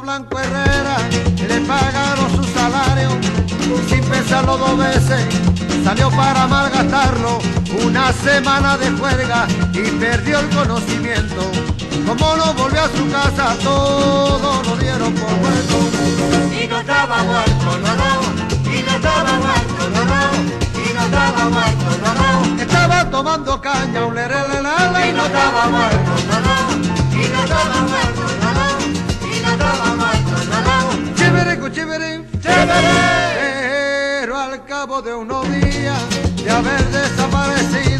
Blanco Herrera le pagaron su salario sin pensarlo dos veces. Salió para malgastarlo una semana de juerga y perdió el conocimiento. Como no volvió a su casa, todo lo dieron por muerto. Y no estaba muerto, no, no. Y no estaba muerto, no, no. Y no estaba muerto, no, no. Estaba tomando caña, un lerelelele y no estaba muerto. Al cabo de unos días de haber desaparecido,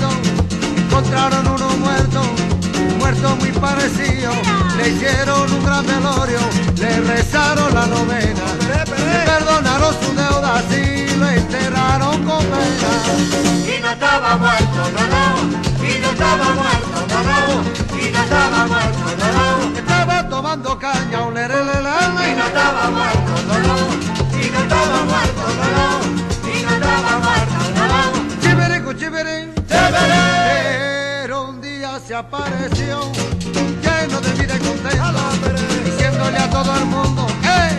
se apareció lleno de vida y contento, diciéndole a todo el mundo, ¡eh!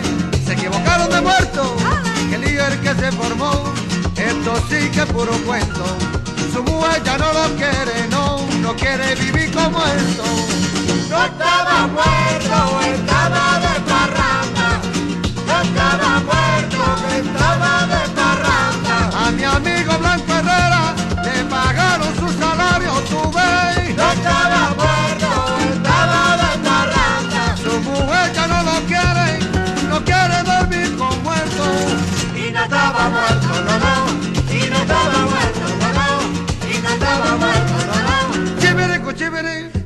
Se equivocaron de muerto, que el que se formó, esto sí que puro cuento. Su mujer ya no lo quiere, no, no quiere vivir como esto. No estaba muerto, estaba de parranda. No estaba muerto, Ready.